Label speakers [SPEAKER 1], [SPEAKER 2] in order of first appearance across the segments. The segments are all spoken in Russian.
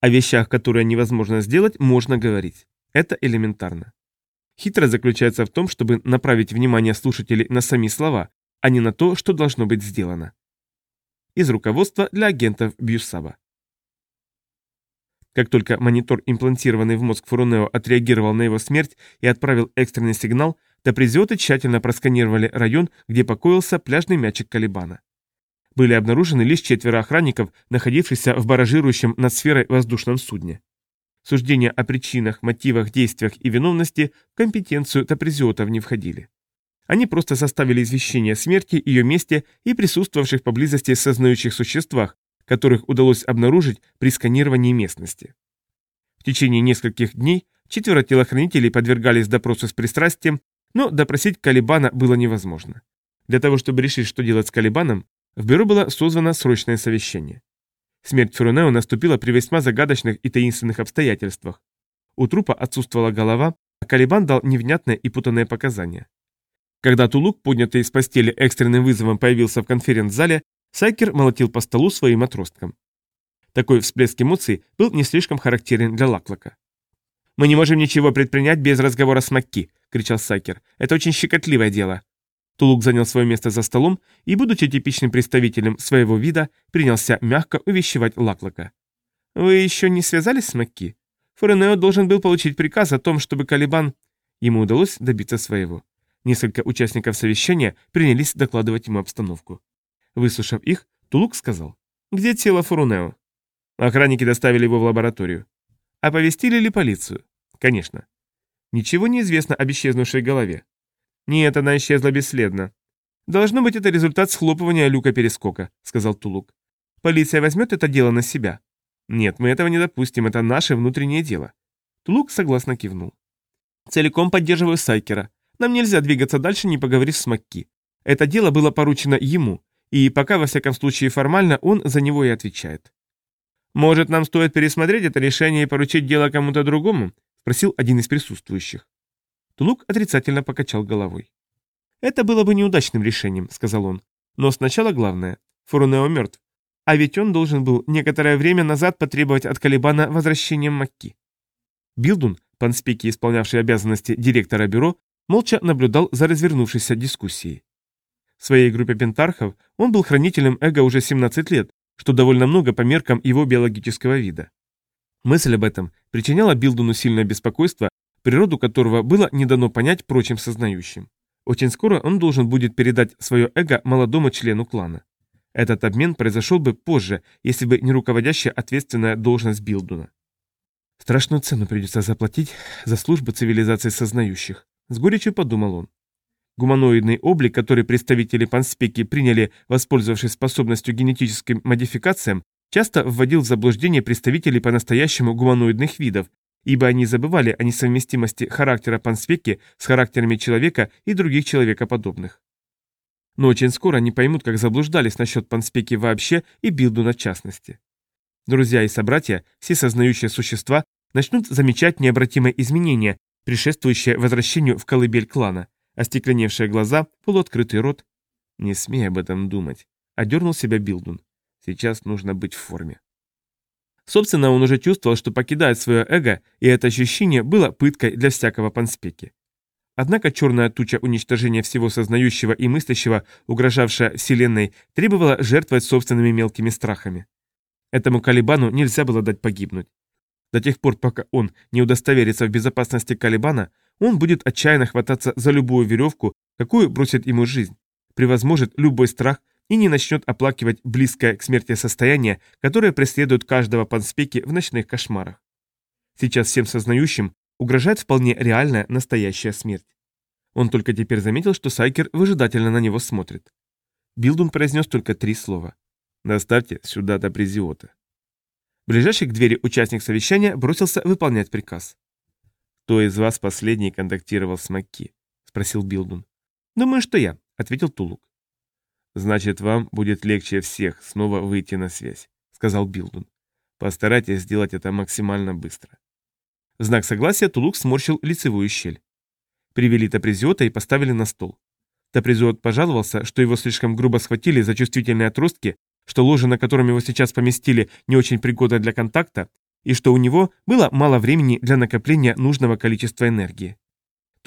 [SPEAKER 1] О вещах, которые невозможно сделать, можно говорить. Это элементарно. Хитрость заключается в том, чтобы направить внимание слушателей на сами слова, а не на то, что должно быть сделано. Из руководства для агентов Бьюсаба. Как только монитор, имплантированный в мозг Фурунео, отреагировал на его смерть и отправил экстренный сигнал, топризиоты тщательно просканировали район, где покоился пляжный мячик Калибана. Были обнаружены лишь четверо охранников, находившихся в баражирующем над сферой воздушном судне. Суждения о причинах, мотивах, действиях и виновности в компетенцию топризиотов не входили. Они просто составили извещение о смерти, ее месте и присутствовавших поблизости сознающих существах, которых удалось обнаружить при сканировании местности. В течение нескольких дней четверо телохранителей подвергались допросу с пристрастием, но допросить Калибана было невозможно. Для того, чтобы решить, что делать с Калибаном, в бюро было созвано срочное совещание. Смерть Ферунео наступила при весьма загадочных и таинственных обстоятельствах. У трупа отсутствовала голова, а Калибан дал невнятные и путанные показания. Когда Тулук, поднятый из постели экстренным вызовом, появился в конференц-зале, Сайкер молотил по столу своим отростком. Такой всплеск эмоций был не слишком характерен для Лаклака. «Мы не можем ничего предпринять без разговора с Макки», — кричал Сайкер. «Это очень щекотливое дело». Тулук занял свое место за столом и, будучи типичным представителем своего вида, принялся мягко увещевать Лаклака. «Вы еще не связались с Макки? Форенео должен был получить приказ о том, чтобы Калибан...» Ему удалось добиться своего. Несколько участников совещания принялись докладывать ему обстановку. Выслушав их, Тулук сказал. «Где тело Фурунео?» Охранники доставили его в лабораторию. Оповестили ли полицию? Конечно. Ничего не известно об исчезнувшей голове. Нет, она исчезла бесследно. Должно быть, это результат схлопывания люка перескока, сказал Тулук. Полиция возьмет это дело на себя. Нет, мы этого не допустим, это наше внутреннее дело. Тулук согласно кивнул. Целиком поддерживаю Сайкера. Нам нельзя двигаться дальше, не поговорив с Макки. Это дело было поручено ему, и пока, во всяком случае, формально он за него и отвечает. «Может, нам стоит пересмотреть это решение и поручить дело кому-то другому?» – спросил один из присутствующих. Тулук отрицательно покачал головой. «Это было бы неудачным решением», – сказал он. «Но сначала главное. Фурунео мертв. А ведь он должен был некоторое время назад потребовать от Калибана возвращения Макки». Билдун, панспеки, исполнявший обязанности директора бюро, молча наблюдал за развернувшейся дискуссией. В своей группе пентархов он был хранителем эго уже 17 лет, что довольно много по меркам его биологического вида. Мысль об этом причиняла Билдуну сильное беспокойство, природу которого было не дано понять прочим сознающим. Очень скоро он должен будет передать свое эго молодому члену клана. Этот обмен произошел бы позже, если бы не руководящая ответственная должность Билдуна. Страшную цену придется заплатить за службу цивилизации сознающих. С горечью подумал он. Гуманоидный облик, который представители панспеки приняли, воспользовавшись способностью генетическим модификациям, часто вводил в заблуждение представителей по-настоящему гуманоидных видов, ибо они забывали о несовместимости характера панспеки с характерами человека и других человекоподобных. Но очень скоро они поймут, как заблуждались насчет панспеки вообще и Билду на частности. Друзья и собратья, все сознающие существа, начнут замечать необратимые изменения, предшествующие возвращению в колыбель клана, остекленевшие глаза, полуоткрытый рот. Не смей об этом думать, одернул себя Билдун. Сейчас нужно быть в форме. Собственно, он уже чувствовал, что покидает свое эго, и это ощущение было пыткой для всякого панспеки. Однако черная туча уничтожения всего сознающего и мыслящего, угрожавшая Вселенной, требовала жертвовать собственными мелкими страхами. Этому Калибану нельзя было дать погибнуть. До тех пор, пока он не удостоверится в безопасности Калибана, он будет отчаянно хвататься за любую веревку, какую бросит ему жизнь, превозможет любой страх и не начнет оплакивать близкое к смерти состояние, которое преследует каждого панспеки в ночных кошмарах. Сейчас всем сознающим угрожает вполне реальная настоящая смерть. Он только теперь заметил, что Сайкер выжидательно на него смотрит. Билдун произнес только три слова. «Доставьте сюда до Призиота». Ближайший к двери участник совещания бросился выполнять приказ. «Кто из вас последний контактировал с Макки?» — спросил Билдун. «Думаю, что я», — ответил Тулук. «Значит, вам будет легче всех снова выйти на связь», — сказал Билдун. «Постарайтесь сделать это максимально быстро». В знак согласия Тулук сморщил лицевую щель. Привели Тапризиота и поставили на стол. Тапризиот пожаловался, что его слишком грубо схватили за чувствительные отростки что ложе, на котором его сейчас поместили, не очень пригодна для контакта, и что у него было мало времени для накопления нужного количества энергии.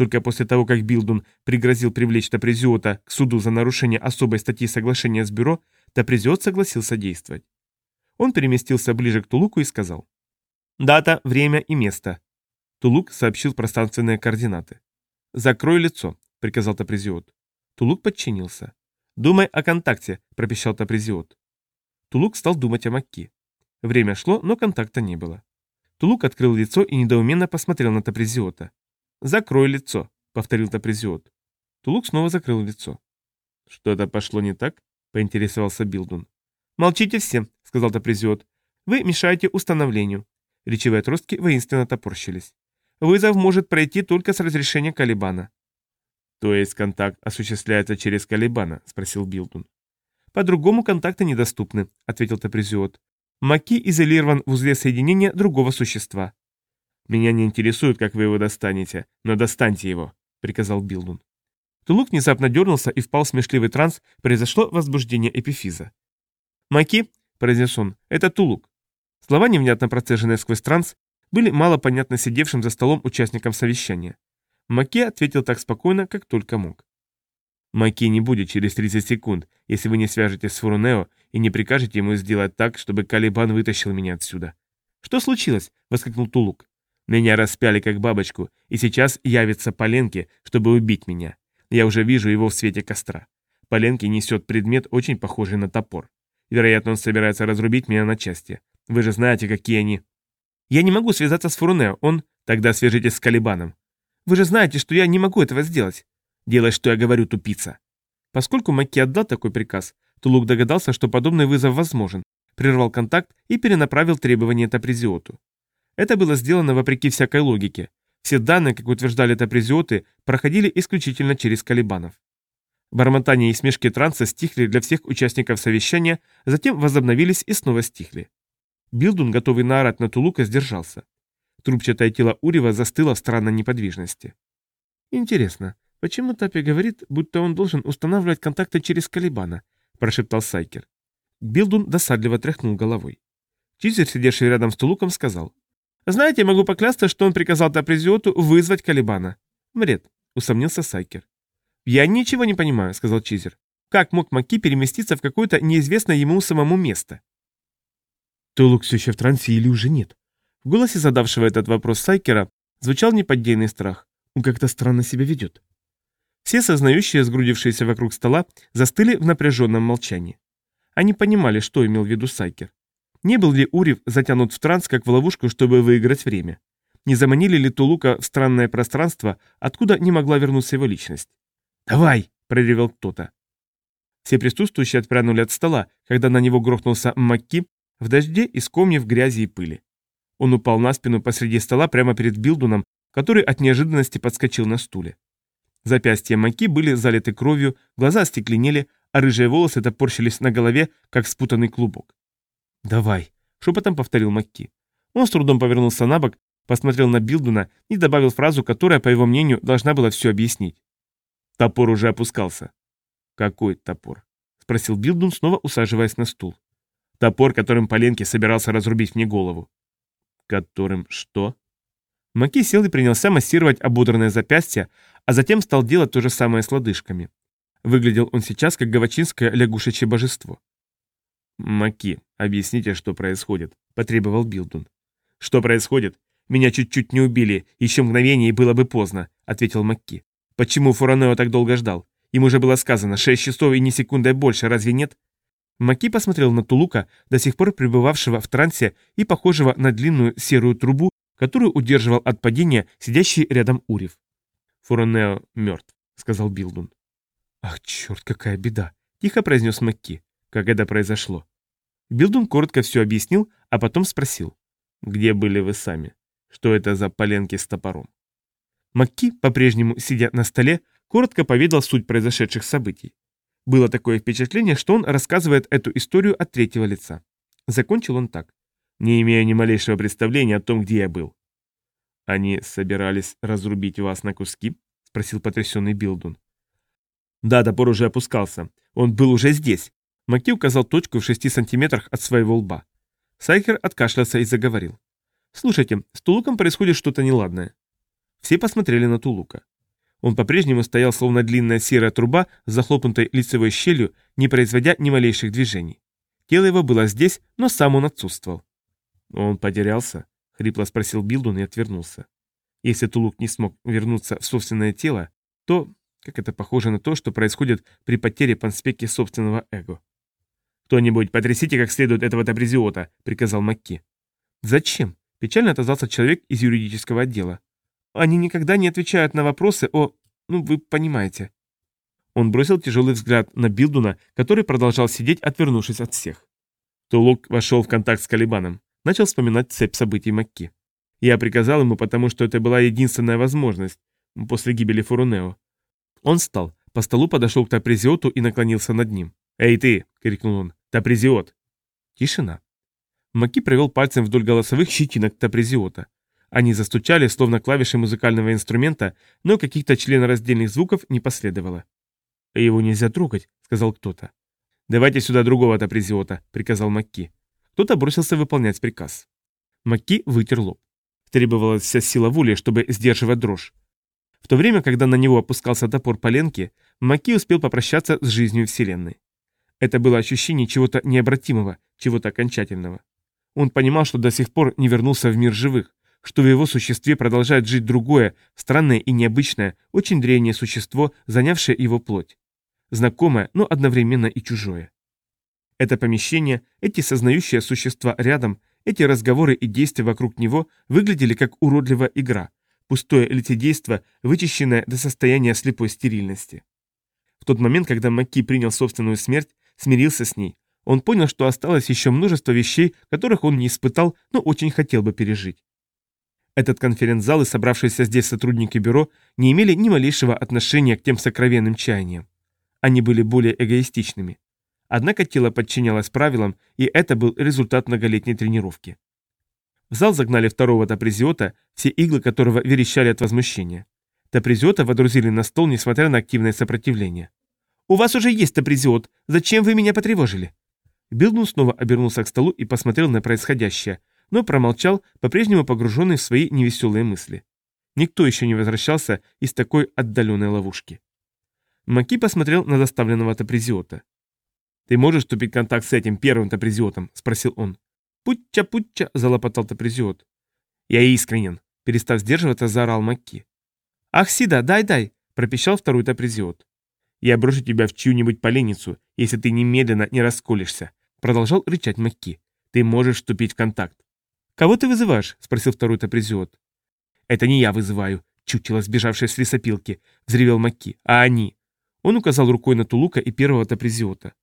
[SPEAKER 1] Только после того, как Билдун пригрозил привлечь Тапризиота к суду за нарушение особой статьи соглашения с бюро, Тапризиот согласился действовать. Он переместился ближе к Тулуку и сказал. «Дата, время и место». Тулук сообщил пространственные координаты. «Закрой лицо», — приказал Тапризиот. Тулук подчинился. «Думай о контакте», — пропищал Тапризиот. Тулук стал думать о Макки. Время шло, но контакта не было. Тулук открыл лицо и недоуменно посмотрел на Тапризиота. «Закрой лицо», — повторил Тапризиот. Тулук снова закрыл лицо. «Что-то пошло не так?» — поинтересовался Билдун. «Молчите все», — сказал Тапризиот. «Вы мешаете установлению». Речевые отростки воинственно топорщились. «Вызов может пройти только с разрешения Калибана».
[SPEAKER 2] «То есть контакт осуществляется через Калибана?» — спросил Билдун.
[SPEAKER 1] «По-другому контакты недоступны», — ответил Тапризиот. «Маки изолирован в узле соединения другого существа.
[SPEAKER 2] «Меня не интересует, как вы его достанете, но достаньте его», — приказал Билдун.
[SPEAKER 1] Тулук внезапно дернулся и впал в смешливый транс, произошло возбуждение эпифиза. «Маки», — произнес он, — «это Тулук». Слова, невнятно процеженные сквозь транс, были мало понятны сидевшим за столом участникам совещания. Маки ответил так спокойно, как только мог.
[SPEAKER 2] «Маки не будет через 30 секунд, если вы не свяжетесь с Фурунео и не прикажете ему сделать так, чтобы Калибан вытащил меня отсюда».
[SPEAKER 1] «Что случилось?» — воскликнул Тулук.
[SPEAKER 2] Меня распяли как бабочку, и сейчас явится Поленки, чтобы убить меня. Я уже вижу его в свете костра. Поленки несет предмет, очень похожий на топор. Вероятно, он собирается разрубить меня на части. Вы же знаете, какие они.
[SPEAKER 1] Я не могу связаться с Фурунео, он...
[SPEAKER 2] Тогда свяжитесь с Калибаном.
[SPEAKER 1] Вы же знаете, что я не могу этого сделать.
[SPEAKER 2] Делай, что я говорю, тупица.
[SPEAKER 1] Поскольку Макки отдал такой приказ, Тулук догадался, что подобный вызов возможен, прервал контакт и перенаправил требования Тапризиоту. Это было сделано вопреки всякой логике. Все данные, как утверждали тапризиоты, проходили исключительно через колебанов. Бормотание и смешки транса стихли для всех участников совещания, затем возобновились и снова стихли. Билдун, готовый наорать на Тулука, сдержался. Трубчатое тело Урева застыло в странной неподвижности. «Интересно, почему Тапи говорит, будто он должен устанавливать контакты через Калибана?» – прошептал Сайкер. Билдун досадливо тряхнул головой. Чизер, сидевший рядом с Тулуком, сказал. Знаете, могу поклясться, что он приказал Тапризиоту вызвать Калибана. Бред, усомнился Сайкер. Я ничего не понимаю, сказал Чизер. Как мог Маки переместиться в какое-то неизвестное ему самому место? Тулук все еще в трансе или уже нет? В голосе задавшего этот вопрос Сайкера звучал неподдельный страх. Он как-то странно себя ведет. Все сознающие, сгрудившиеся вокруг стола, застыли в напряженном молчании. Они понимали, что имел в виду Сайкер. Не был ли Урив затянут в транс, как в ловушку, чтобы выиграть время? Не заманили ли Тулука в странное пространство, откуда не могла вернуться его личность? «Давай!» – проревел кто-то. Все присутствующие отпрянули от стола, когда на него грохнулся Макки в дожде из комьев грязи и пыли. Он упал на спину посреди стола прямо перед Билдуном, который от неожиданности подскочил на стуле. Запястья Маки были залиты кровью, глаза остекленели, а рыжие волосы топорщились на голове, как спутанный клубок. «Давай», — шепотом повторил Макки. Он с трудом повернулся на бок, посмотрел на Билдуна и добавил фразу, которая, по его мнению, должна была все объяснить. Топор уже опускался. «Какой топор?» — спросил Билдун, снова усаживаясь на стул. «Топор, которым Поленки собирался разрубить мне голову». «Которым что?» Маки сел и принялся массировать ободранное запястье, а затем стал делать то же самое с лодыжками. Выглядел он сейчас как гавачинское лягушечье божество.
[SPEAKER 2] «Маки, объясните, что происходит», —
[SPEAKER 1] потребовал Билдун.
[SPEAKER 2] «Что происходит? Меня чуть-чуть не убили, еще мгновение и было бы поздно», — ответил Макки. «Почему Фуранео так долго ждал? Ему же было сказано, шесть часов и ни секундой больше, разве нет?»
[SPEAKER 1] Маки посмотрел на Тулука, до сих пор пребывавшего в трансе и похожего на длинную серую трубу, которую удерживал от падения сидящий рядом Урив.
[SPEAKER 2] «Фуранео мертв», — сказал Билдун.
[SPEAKER 1] «Ах, черт, какая беда!» — тихо произнес Макки.
[SPEAKER 2] «Как это произошло?»
[SPEAKER 1] Билдун коротко все объяснил, а потом спросил.
[SPEAKER 2] «Где были вы сами? Что это за поленки с топором?»
[SPEAKER 1] Макки, по-прежнему сидя на столе, коротко поведал суть произошедших событий. Было такое впечатление, что он рассказывает эту историю от третьего лица. Закончил он так. «Не имею ни малейшего представления о том, где я был».
[SPEAKER 2] «Они собирались разрубить вас на куски?» — спросил потрясенный Билдун.
[SPEAKER 1] «Да, топор уже опускался. Он был уже здесь. Маки указал точку в шести сантиметрах от своего лба. Сайкер откашлялся и заговорил. Слушайте, с Тулуком происходит что-то неладное. Все посмотрели на Тулука. Он по-прежнему стоял, словно длинная серая труба с захлопнутой лицевой щелью, не производя ни малейших движений. Тело его было здесь, но сам он отсутствовал. «Он потерялся?» — хрипло спросил Билдун и отвернулся. Если Тулук не смог вернуться в собственное тело, то, как это похоже на то, что происходит при потере панспеки собственного эго. «Кто-нибудь, потрясите как следует этого табризиота», — приказал Макки. «Зачем?» — печально отозвался человек из юридического отдела. Они никогда не отвечают на вопросы о... Ну, вы понимаете. Он бросил тяжелый взгляд на Билдуна, который продолжал сидеть, отвернувшись от всех. Тулук вошел в контакт с Калибаном, начал вспоминать цепь событий Макки. Я приказал ему, потому что это была единственная возможность после гибели Фурунео. Он встал, по столу подошел к Тапризиоту и наклонился над ним. «Эй ты!» — крикнул он. «Тапризиот!» Тишина. Маки провел пальцем вдоль голосовых щетинок Тапризиота. Они застучали, словно клавиши музыкального инструмента, но каких-то членораздельных звуков не последовало. «Его нельзя трогать», — сказал кто-то. «Давайте сюда другого-то призиота», — приказал Макки. Кто-то бросился выполнять приказ. Макки вытер лоб. Требовалась вся сила воли, чтобы сдерживать дрожь. В то время, когда на него опускался топор Поленки, Макки успел попрощаться с жизнью Вселенной. Это было ощущение чего-то необратимого, чего-то окончательного. Он понимал, что до сих пор не вернулся в мир живых, что в его существе продолжает жить другое, странное и необычное, очень древнее существо, занявшее его плоть. Знакомое, но одновременно и чужое. Это помещение, эти сознающие существа рядом, эти разговоры и действия вокруг него выглядели как уродливая игра, пустое лицедейство, вычищенное до состояния слепой стерильности. В тот момент, когда Макки принял собственную смерть, смирился с ней, он понял, что осталось еще множество вещей, которых он не испытал, но очень хотел бы пережить. Этот конференц-зал и собравшиеся здесь сотрудники бюро не имели ни малейшего отношения к тем сокровенным чаяниям. Они были более эгоистичными. Однако тело подчинялось правилам, и это был результат многолетней тренировки. В зал загнали второго топризиота, все иглы которого верещали от возмущения. Топризиота водрузили на стол, несмотря на активное сопротивление. «У вас уже есть топризиот. Зачем вы меня потревожили?» Билдун снова обернулся к столу и посмотрел на происходящее, но промолчал, по-прежнему погруженный в свои невеселые мысли. Никто еще не возвращался из такой отдаленной ловушки. Маки посмотрел на заставленного топризиота. «Ты можешь вступить в контакт с этим первым топризиотом?» – спросил он. «Путча-путча!» – залопотал топризиот. «Я искренен!» – перестав сдерживаться, заорал Маки. «Ах, Сида, дай-дай!» – пропищал второй топризиот. «Я брошу тебя в чью-нибудь поленницу, если ты немедленно не расколешься!» – продолжал рычать Маки. «Ты можешь вступить в контакт. «Кого ты вызываешь?» — спросил второй топризиот. «Это не я вызываю», — чутило сбежавшая с лесопилки, — взревел Макки, — «а они». Он указал рукой на Тулука и первого топризиота.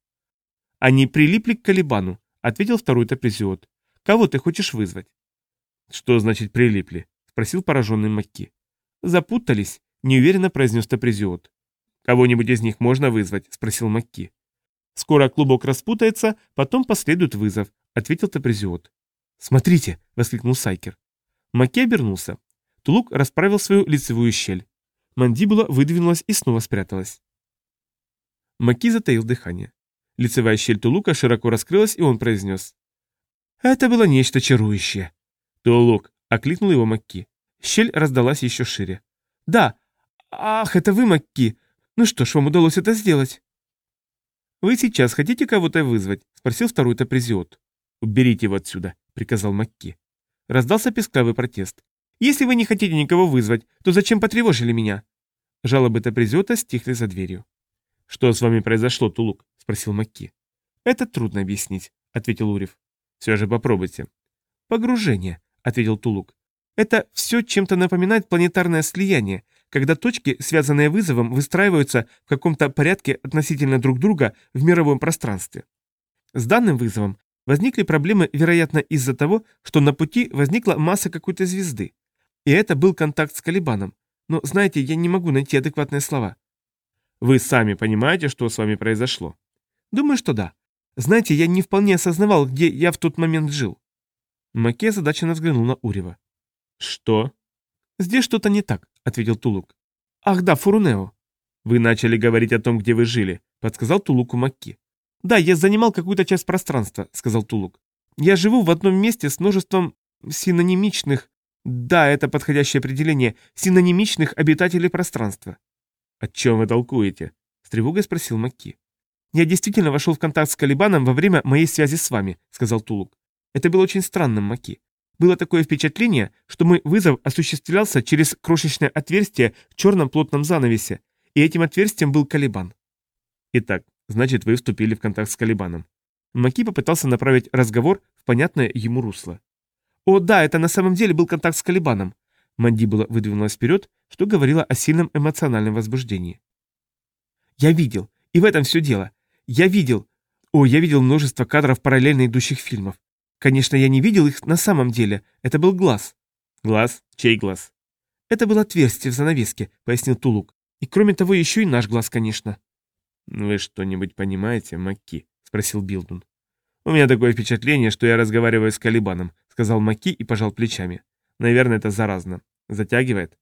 [SPEAKER 1] «Они прилипли к Калибану», — ответил второй топризиот. «Кого ты хочешь вызвать?» «Что значит прилипли?» — спросил пораженный Макки. «Запутались», — неуверенно произнес топризиот. «Кого-нибудь из них можно вызвать?» — спросил Макки. «Скоро клубок распутается, потом последует вызов», — ответил топризиот. «Смотрите!» — воскликнул Сайкер. Маки обернулся. Тулук расправил свою лицевую щель. Мандибула выдвинулась и снова спряталась. Маки затаил дыхание. Лицевая щель Тулука широко раскрылась, и он произнес. «Это было нечто чарующее». «Тулук!» — окликнул его Макки. Щель раздалась еще шире. «Да! Ах, это вы, Макки! Ну что ж, вам удалось это сделать?» «Вы сейчас хотите кого-то вызвать?» — спросил второй топризиот. «Уберите его отсюда», приказал Макки. Раздался песклявый протест. «Если вы не хотите никого вызвать, то зачем потревожили меня?» Жалобы Тапризиота стихли за дверью. «Что с вами произошло, Тулук?» — спросил Макки. «Это трудно объяснить», — ответил Урев. «Все же попробуйте». «Погружение», — ответил Тулук. «Это все чем-то напоминает планетарное слияние, когда точки, связанные вызовом, выстраиваются в каком-то порядке относительно друг друга в мировом пространстве. С данным вызовом Возникли проблемы, вероятно, из-за того, что на пути возникла масса какой-то звезды. И это был контакт с Калибаном. Но, знаете, я не могу найти адекватные слова. Вы сами понимаете, что с вами произошло? Думаю, что да. Знаете, я не вполне осознавал, где я в тот момент жил. Маке задаченно взглянул на Урева. Что? Здесь что-то не так, ответил Тулук. Ах да, Фурунео. Вы начали говорить о том, где вы жили, подсказал Тулуку Макки. «Да, я занимал какую-то часть пространства», — сказал Тулук. «Я живу в одном месте с множеством синонимичных... Да, это подходящее определение. Синонимичных обитателей пространства.
[SPEAKER 2] «О чем вы толкуете?» — с тревогой спросил Макки.
[SPEAKER 1] «Я действительно вошел в контакт с Калибаном во время моей связи с вами», — сказал Тулук. «Это было очень странным, Маки. Было такое впечатление, что мой вызов осуществлялся через крошечное отверстие в черном плотном занавесе, и этим отверстием был Калибан».
[SPEAKER 2] «Итак, значит, вы вступили в контакт с Калибаном».
[SPEAKER 1] Маки попытался направить разговор в понятное ему русло. «О, да, это на самом деле был контакт с Калибаном». Мандибула выдвинулась вперед, что говорило о сильном эмоциональном возбуждении. «Я видел, и в этом все дело. Я видел... О, я видел множество кадров параллельно идущих фильмов. Конечно, я не видел их на самом деле. Это был глаз.
[SPEAKER 2] Глаз? Чей глаз?
[SPEAKER 1] Это было отверстие в занавеске, пояснил Тулук. И кроме того, еще и наш глаз, конечно.
[SPEAKER 2] Вы что-нибудь понимаете, Макки? Спросил Билдун. У меня такое впечатление, что я разговариваю с Калибаном, сказал Макки и пожал плечами. Наверное, это заразно. Затягивает?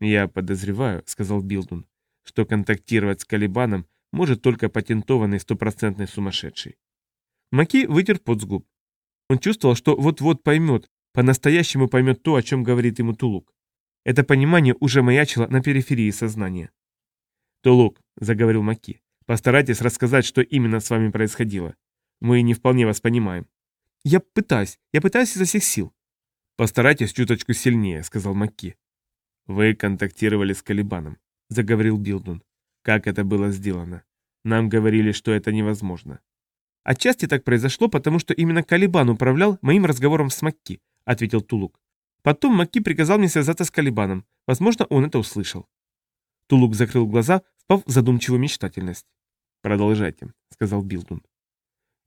[SPEAKER 2] Я подозреваю, сказал Билдун, что контактировать с Калибаном может только патентованный стопроцентный сумасшедший.
[SPEAKER 1] Маки вытер пот с губ. Он чувствовал, что вот-вот поймет, по-настоящему поймет то, о чем говорит ему Тулук. Это понимание уже маячило на периферии сознания.
[SPEAKER 2] «Тулук», — заговорил Маки, — «постарайтесь рассказать, что именно с вами происходило. Мы не вполне вас понимаем».
[SPEAKER 1] «Я пытаюсь, я пытаюсь изо всех сил».
[SPEAKER 2] «Постарайтесь чуточку сильнее», — сказал Маки. «Вы контактировали с Калибаном», — заговорил Билдун. Как это было сделано? Нам говорили, что это невозможно.
[SPEAKER 1] Отчасти так произошло, потому что именно Калибан управлял моим разговором с Макки, ответил Тулук. Потом Макки приказал мне связаться с Калибаном. Возможно, он это услышал. Тулук закрыл глаза, впав в задумчивую мечтательность.
[SPEAKER 2] «Продолжайте», — сказал Билдун.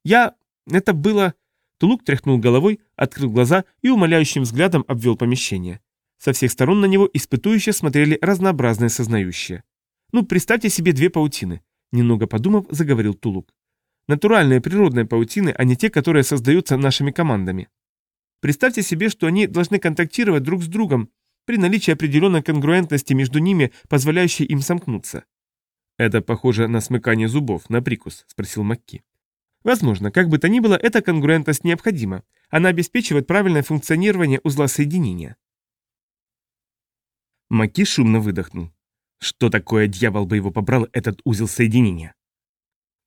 [SPEAKER 1] «Я... Это было...» Тулук тряхнул головой, открыл глаза и умоляющим взглядом обвел помещение. Со всех сторон на него испытующе смотрели разнообразные сознающие. Ну, представьте себе две паутины. Немного подумав, заговорил Тулук. Натуральные природные паутины, а не те, которые создаются нашими командами. Представьте себе, что они должны контактировать друг с другом при наличии определенной конгруентности между ними, позволяющей им сомкнуться.
[SPEAKER 2] «Это похоже на смыкание зубов, на прикус», — спросил Макки.
[SPEAKER 1] Возможно, как бы то ни было, эта конгруентность необходима. Она обеспечивает правильное функционирование узла соединения.
[SPEAKER 2] Маки шумно выдохнул. Что такое, дьявол бы его побрал, этот узел соединения?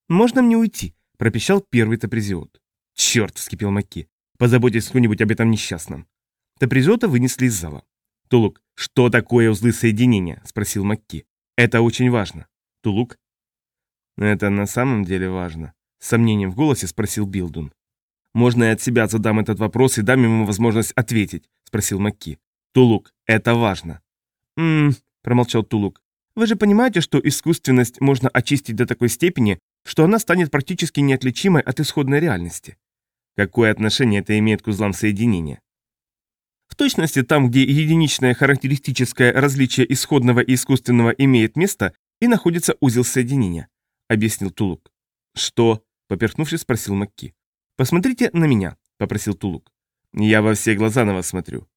[SPEAKER 1] «Можно мне уйти?» – пропищал первый топризиот.
[SPEAKER 2] «Черт!» – вскипел Маки. «Позаботьтесь кто-нибудь об этом несчастном».
[SPEAKER 1] Топризиота вынесли из зала.
[SPEAKER 2] «Тулук, что такое узлы соединения?» – спросил Макки. «Это очень важно». «Тулук?» «Это на самом деле важно», – с сомнением в голосе спросил Билдун. «Можно я от себя задам этот вопрос и дам ему возможность ответить?» – спросил Макки. «Тулук, это важно».
[SPEAKER 1] «Ммм», – промолчал Тулук. Вы же понимаете, что искусственность можно очистить до такой степени, что она станет практически неотличимой от исходной реальности.
[SPEAKER 2] Какое отношение это имеет к узлам соединения?
[SPEAKER 1] В точности там, где единичное характеристическое различие исходного и искусственного имеет место, и находится узел соединения, объяснил Тулук.
[SPEAKER 2] Что? Поперхнувшись, спросил Макки.
[SPEAKER 1] Посмотрите на меня, попросил Тулук.
[SPEAKER 2] Я во все глаза на вас смотрю.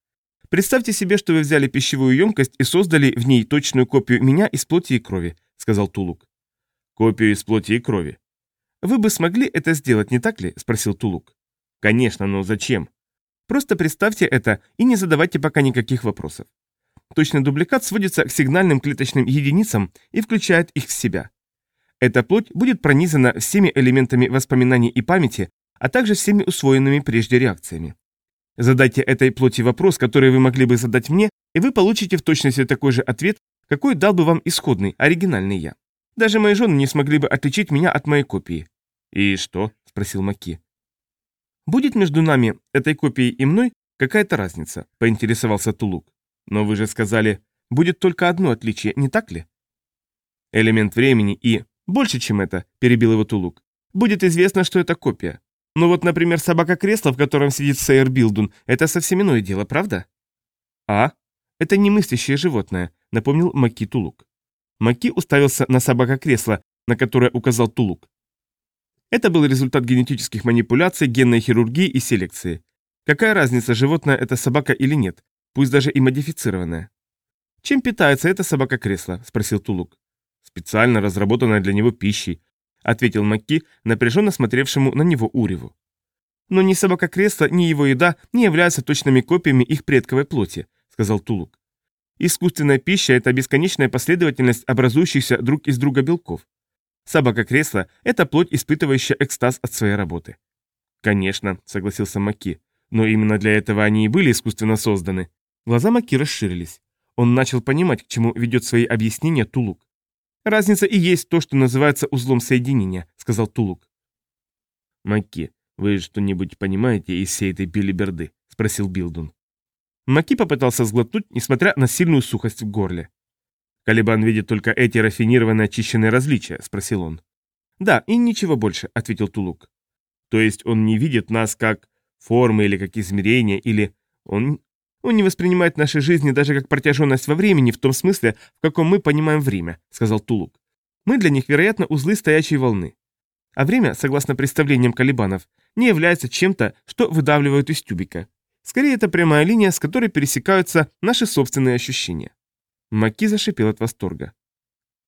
[SPEAKER 1] Представьте себе, что вы взяли пищевую емкость и создали в ней точную копию меня из плоти и крови, сказал Тулук.
[SPEAKER 2] Копию из плоти и крови.
[SPEAKER 1] Вы бы смогли это сделать, не так ли? спросил Тулук.
[SPEAKER 2] Конечно, но зачем?
[SPEAKER 1] Просто представьте это и не задавайте пока никаких вопросов. Точный дубликат сводится к сигнальным клеточным единицам и включает их в себя. Эта плоть будет пронизана всеми элементами воспоминаний и памяти, а также всеми усвоенными прежде реакциями. Задайте этой плоти вопрос, который вы могли бы задать мне, и вы получите в точности такой же ответ, какой дал бы вам исходный, оригинальный я. Даже мои жены не смогли бы отличить меня от моей копии.
[SPEAKER 2] «И что?» – спросил Маки.
[SPEAKER 1] «Будет между нами, этой копией и мной, какая-то разница?» – поинтересовался Тулук.
[SPEAKER 2] «Но вы же сказали,
[SPEAKER 1] будет только одно отличие, не так ли?»
[SPEAKER 2] «Элемент времени и...»
[SPEAKER 1] «Больше, чем это», – перебил его Тулук. «Будет известно, что это копия. Ну вот, например, собака-кресло, в котором сидит Сейер Билдун, это совсем иное дело, правда?
[SPEAKER 2] А?
[SPEAKER 1] Это немыслящее животное, напомнил Маки Тулук. Маки уставился на собака-кресло, на которое указал Тулук. Это был результат генетических манипуляций, генной хирургии и селекции. Какая разница, животное это собака или нет, пусть даже и модифицированное? «Чем питается это собака-кресло?» – спросил Тулук.
[SPEAKER 2] «Специально разработанная для него пищей, — ответил Макки, напряженно смотревшему на него Уреву.
[SPEAKER 1] Но ни собака кресла, ни его еда не являются точными копиями их предковой плоти, сказал Тулук. Искусственная пища – это бесконечная последовательность образующихся друг из друга белков. Собака кресла – это плоть, испытывающая экстаз от своей работы. Конечно, согласился Маки, но именно для этого они и были искусственно созданы. Глаза Маки расширились. Он начал понимать, к чему ведет свои объяснения Тулук. «Разница и есть то, что называется узлом соединения», — сказал Тулук.
[SPEAKER 2] «Маки, вы что-нибудь понимаете из всей этой билиберды?» — спросил Билдун.
[SPEAKER 1] Маки попытался сглотнуть, несмотря на сильную сухость в горле.
[SPEAKER 2] «Калибан видит только эти рафинированные очищенные различия?» — спросил он.
[SPEAKER 1] «Да, и ничего больше», — ответил Тулук.
[SPEAKER 2] «То есть он не видит нас как формы или как измерения, или он
[SPEAKER 1] он не воспринимает наши жизни даже как протяженность во времени в том смысле, в каком мы понимаем время», — сказал Тулук. «Мы для них, вероятно, узлы стоячей волны. А время, согласно представлениям калибанов, не является чем-то, что выдавливают из тюбика. Скорее, это прямая линия, с которой пересекаются наши собственные ощущения». Маки зашипел от восторга.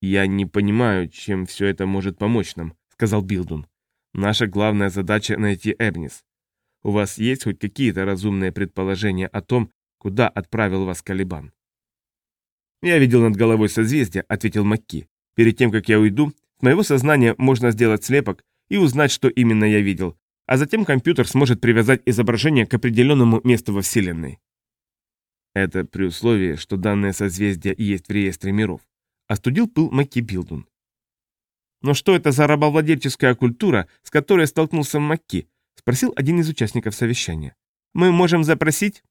[SPEAKER 2] «Я не понимаю, чем все это может помочь нам», — сказал Билдун. «Наша главная задача — найти Эбнис. У вас есть хоть какие-то разумные предположения о том, Куда отправил вас Калибан?»
[SPEAKER 1] «Я видел над головой созвездие», — ответил Макки. «Перед тем, как я уйду, с моего сознания можно сделать слепок и узнать, что именно я видел, а затем компьютер сможет привязать изображение к определенному месту во Вселенной».
[SPEAKER 2] Это при условии, что данное созвездие есть в реестре миров. Остудил пыл Макки Билдун.
[SPEAKER 1] «Но что это за рабовладельческая культура, с которой столкнулся Макки?» — спросил один из участников совещания. «Мы можем запросить...»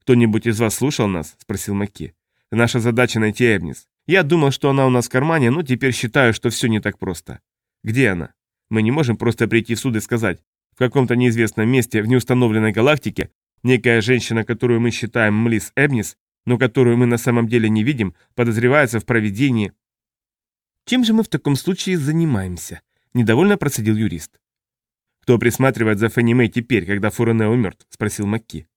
[SPEAKER 2] «Кто-нибудь из вас слушал нас?» – спросил Маки. «Наша задача найти Эбнис.
[SPEAKER 1] Я думал, что она у нас в кармане, но теперь считаю, что все не так просто. Где она? Мы не можем просто прийти в суд и сказать, в каком-то неизвестном месте в неустановленной галактике некая женщина, которую мы считаем Млис Эбнис, но которую мы на самом деле не видим, подозревается в проведении. Чем же мы в таком случае занимаемся? Недовольно процедил юрист.
[SPEAKER 2] Кто присматривает за Фенни Мэй теперь, когда Фуренео мертв? Спросил Макки.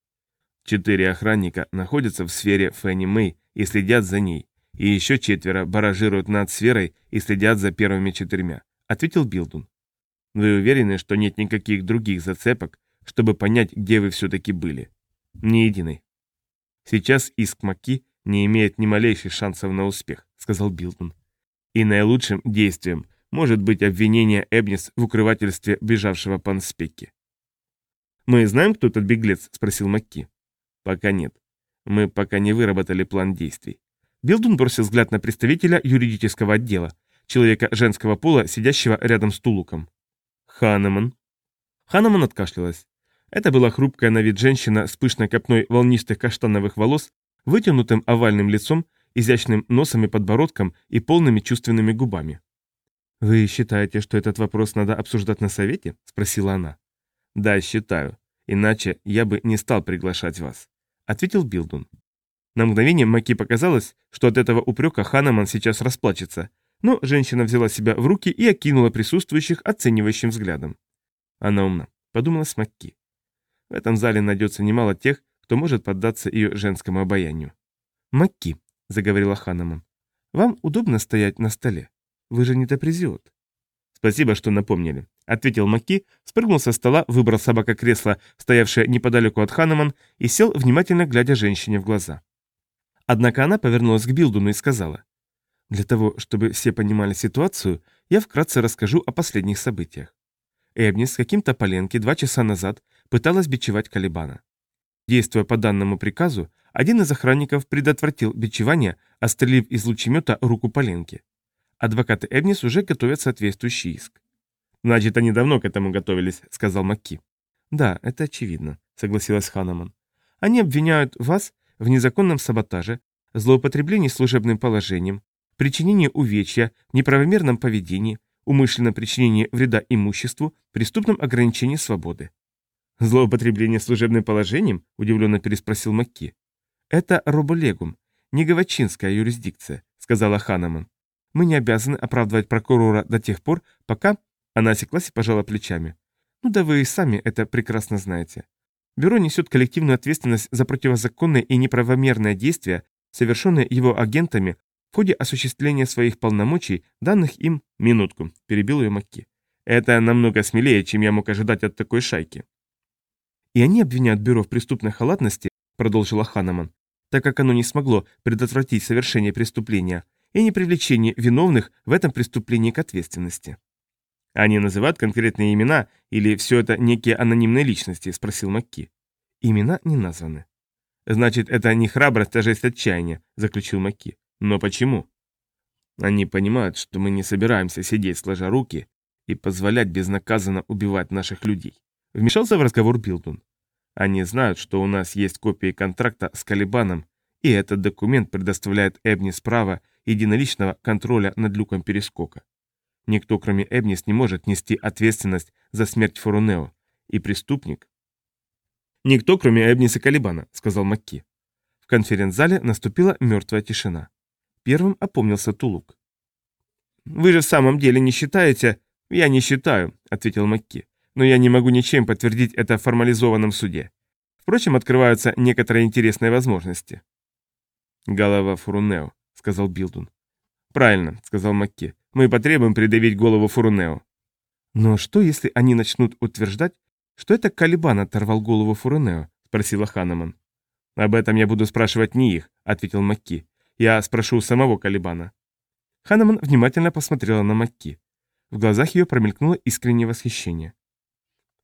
[SPEAKER 2] Четыре охранника находятся в сфере Фенни Мэй и следят за ней, и еще четверо баражируют над сферой и следят за первыми четырьмя», — ответил Билдун. «Вы уверены, что нет никаких других зацепок, чтобы понять, где вы все-таки были?» «Ни единой». «Сейчас иск Маки не имеет ни малейших шансов на успех», — сказал Билдун. «И наилучшим действием может быть обвинение Эбнис в укрывательстве бежавшего панспеки». «Мы знаем, кто этот беглец?» — спросил Макки. Пока нет. Мы пока не выработали план действий.
[SPEAKER 1] Билдун бросил взгляд на представителя юридического отдела, человека женского пола, сидящего рядом с Тулуком.
[SPEAKER 2] Ханеман.
[SPEAKER 1] Ханеман откашлялась. Это была хрупкая на вид женщина с пышной копной волнистых каштановых волос, вытянутым овальным лицом, изящным носом и подбородком и полными чувственными губами. «Вы считаете, что этот вопрос надо обсуждать на совете?» – спросила она.
[SPEAKER 2] «Да, считаю. Иначе я бы не стал приглашать вас. — ответил Билдун.
[SPEAKER 1] На мгновение Маки показалось, что от этого упрека Ханаман сейчас расплачется, но женщина взяла себя в руки и окинула присутствующих оценивающим взглядом.
[SPEAKER 2] Она умна, подумалась Макки. В этом зале найдется немало тех, кто может поддаться ее женскому обаянию.
[SPEAKER 1] «Макки», — заговорила Ханаман, — «вам удобно стоять на столе? Вы же не топризиот».
[SPEAKER 2] «Спасибо, что напомнили», — ответил Маки,
[SPEAKER 1] спрыгнул со стола, выбрал собака кресло, стоявшее неподалеку от Ханеман, и сел, внимательно глядя женщине в глаза. Однако она повернулась к Билдуну и сказала, «Для того, чтобы все понимали ситуацию, я вкратце расскажу о последних событиях. Эбни с каким-то Поленки два часа назад пыталась бичевать Калибана. Действуя по данному приказу, один из охранников предотвратил бичевание, острелив из лучемета руку Поленки. Адвокаты Эбнис уже готовят соответствующий иск.
[SPEAKER 2] «Значит, они давно к этому готовились», — сказал Макки.
[SPEAKER 1] «Да, это очевидно», — согласилась Ханаман. «Они обвиняют вас в незаконном саботаже, злоупотреблении служебным положением, причинении увечья, неправомерном поведении, умышленном причинении вреда имуществу, преступном ограничении свободы».
[SPEAKER 2] «Злоупотребление служебным положением?» — удивленно переспросил Макки.
[SPEAKER 1] «Это роболегум, неговачинская юрисдикция», — сказала Ханаман. Мы не обязаны оправдывать прокурора до тех пор, пока...» Она осеклась и пожала плечами. «Ну да вы и сами это прекрасно знаете. Бюро несет коллективную ответственность за противозаконные и неправомерные действия, совершенные его агентами в ходе осуществления своих полномочий, данных им
[SPEAKER 2] минутку», — перебил ее Макки. «Это намного смелее, чем я мог ожидать от такой шайки».
[SPEAKER 1] И они обвиняют бюро в преступной халатности, продолжила Ханаман, так как оно не смогло предотвратить совершение преступления и не привлечение виновных в этом преступлении к ответственности.
[SPEAKER 2] «Они называют конкретные имена или все это некие анонимные личности?» – спросил Макки.
[SPEAKER 1] «Имена не названы».
[SPEAKER 2] «Значит, это не храбрость, а жесть отчаяния», – заключил Макки. «Но почему?» «Они понимают, что мы не собираемся сидеть сложа руки и позволять безнаказанно убивать наших людей», – вмешался в разговор Билдун. «Они знают, что у нас есть копии контракта с Калибаном, и этот документ предоставляет Эбнис право единоличного контроля над люком перескока. Никто, кроме Эбнис, не может нести ответственность за смерть Форунео. И преступник...
[SPEAKER 1] «Никто, кроме Эбниса Калибана», — сказал Макки. В конференц-зале наступила мертвая тишина. Первым опомнился Тулук.
[SPEAKER 2] «Вы же в самом деле не считаете...» «Я не считаю», — ответил Макки. «Но я не могу ничем подтвердить это в формализованном суде. Впрочем, открываются некоторые интересные возможности».
[SPEAKER 1] «Голова Фурунео», — сказал Билдун.
[SPEAKER 2] «Правильно», — сказал Макки. Мы потребуем придавить голову Фурунео.
[SPEAKER 1] Но что, если они начнут утверждать, что это Калибан оторвал голову Фурунео? Спросила Ханаман.
[SPEAKER 2] Об этом я буду спрашивать не их, ответил Макки. Я спрошу самого Калибана.
[SPEAKER 1] Ханаман внимательно посмотрела на Макки. В глазах ее промелькнуло искреннее восхищение.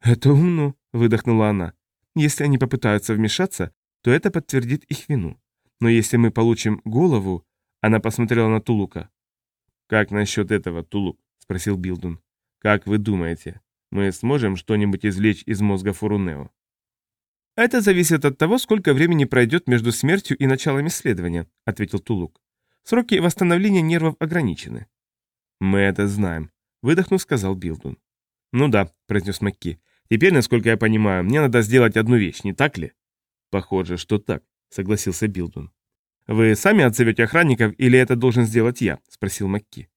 [SPEAKER 1] «Это умно», — выдохнула она. «Если они попытаются вмешаться, то это подтвердит их вину. Но если мы получим голову...» Она посмотрела на Тулука.
[SPEAKER 2] «Как насчет этого, Тулуп?» – спросил Билдун. «Как вы думаете, мы сможем что-нибудь извлечь из мозга Фурунео?»
[SPEAKER 1] «Это зависит от того, сколько времени пройдет между смертью и началом исследования», – ответил Тулук. «Сроки восстановления нервов ограничены».
[SPEAKER 2] «Мы это знаем», – выдохнув, сказал Билдун.
[SPEAKER 1] «Ну да», – произнес Макки. «Теперь, насколько я понимаю, мне надо сделать одну вещь, не так ли?»
[SPEAKER 2] «Похоже, что так», – согласился Билдун.
[SPEAKER 1] «Вы сами отзовете охранников или это должен сделать я?» – спросил Макки.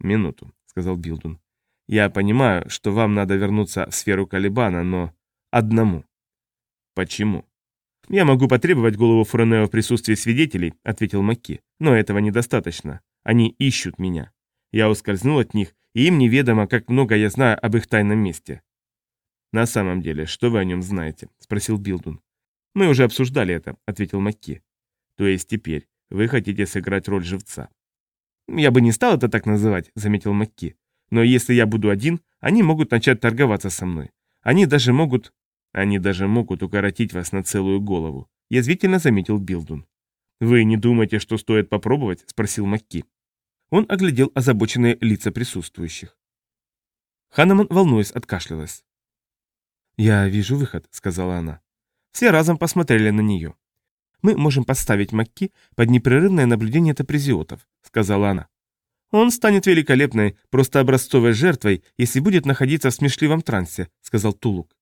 [SPEAKER 2] «Минуту», – сказал Билдун. «Я понимаю, что вам надо вернуться в сферу Калибана, но одному». «Почему?»
[SPEAKER 1] «Я могу потребовать голову Фуренео в присутствии свидетелей», – ответил Макки. «Но этого недостаточно. Они ищут меня. Я ускользнул от них, и им неведомо, как много я знаю об их тайном месте».
[SPEAKER 2] «На самом деле, что вы о нем знаете?» – спросил Билдун.
[SPEAKER 1] «Мы уже обсуждали это», – ответил Макки.
[SPEAKER 2] То есть теперь вы хотите сыграть роль живца?
[SPEAKER 1] Я бы не стал это так называть, заметил Макки. Но если я буду один, они могут начать торговаться со мной. Они даже могут...
[SPEAKER 2] Они даже могут укоротить вас на целую голову,
[SPEAKER 1] язвительно заметил Билдун.
[SPEAKER 2] Вы не думаете, что стоит попробовать? спросил Макки.
[SPEAKER 1] Он оглядел озабоченные лица присутствующих. Ханаман, волнуясь, откашлялась. «Я вижу выход», — сказала она. Все разом посмотрели на нее мы можем поставить Макки под непрерывное наблюдение тапризиотов», — сказала она. «Он станет великолепной, просто образцовой жертвой, если будет находиться в смешливом трансе», — сказал Тулук.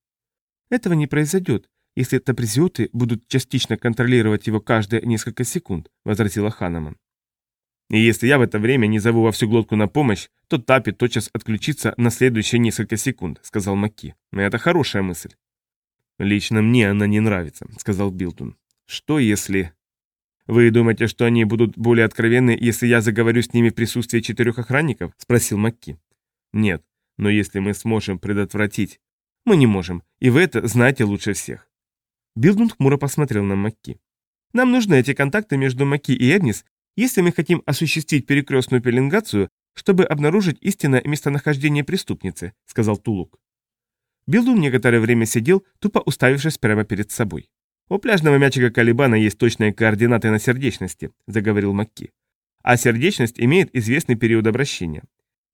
[SPEAKER 1] «Этого не произойдет, если тапризиоты будут частично контролировать его каждые несколько секунд», — возразила Ханаман.
[SPEAKER 2] «И если я в это время не зову во всю глотку на помощь, то Тапи тотчас отключится на следующие несколько секунд», — сказал Макки. «Но это хорошая мысль». «Лично мне она не нравится», — сказал Билтон. Что если... «Вы думаете, что они будут более откровенны, если я заговорю с ними в присутствии четырех охранников?» – спросил Макки. «Нет, но если мы сможем предотвратить...» «Мы не можем, и вы это знаете лучше всех».
[SPEAKER 1] Билдун хмуро посмотрел на Макки. «Нам нужны эти контакты между Макки и Эднис, если мы хотим осуществить перекрестную пеленгацию, чтобы обнаружить истинное местонахождение преступницы», — сказал Тулук. Билдун некоторое время сидел, тупо уставившись прямо перед собой. «У пляжного мячика Калибана есть точные координаты на сердечности», – заговорил Макки. «А сердечность имеет известный период обращения.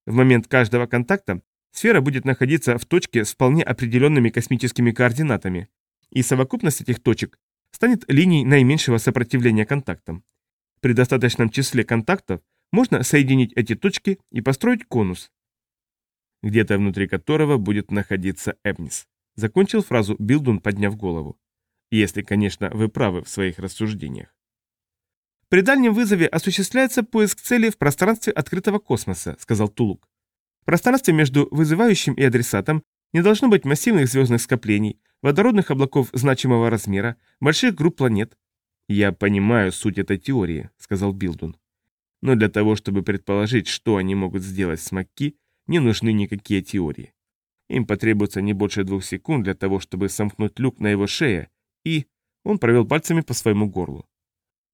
[SPEAKER 1] В момент каждого контакта сфера будет находиться в точке с вполне определенными космическими координатами, и совокупность этих точек станет линией наименьшего сопротивления контактам. При достаточном числе контактов можно соединить эти точки и построить конус,
[SPEAKER 2] где-то внутри которого будет находиться Эбнис. Закончил фразу Билдун, подняв голову. Если, конечно, вы правы в своих рассуждениях.
[SPEAKER 1] «При дальнем вызове осуществляется поиск цели в пространстве открытого космоса», — сказал Тулук. «В пространстве между вызывающим и адресатом не должно быть массивных звездных скоплений, водородных облаков значимого размера, больших групп планет».
[SPEAKER 2] «Я понимаю суть этой теории», — сказал Билдун. «Но для того, чтобы предположить, что они могут сделать с Макки, не нужны никакие теории. Им потребуется не больше двух секунд для того, чтобы сомкнуть люк на его шее, и... Он провел пальцами по своему горлу.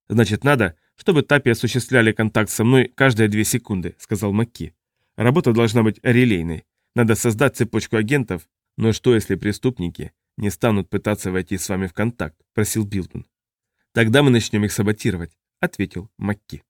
[SPEAKER 2] «Значит, надо, чтобы Тапи осуществляли контакт со мной каждые две секунды», — сказал Макки. «Работа должна быть релейной. Надо создать цепочку агентов. Но что, если преступники не станут пытаться войти с вами в контакт?» — просил Билтон. «Тогда мы начнем их саботировать», — ответил Макки.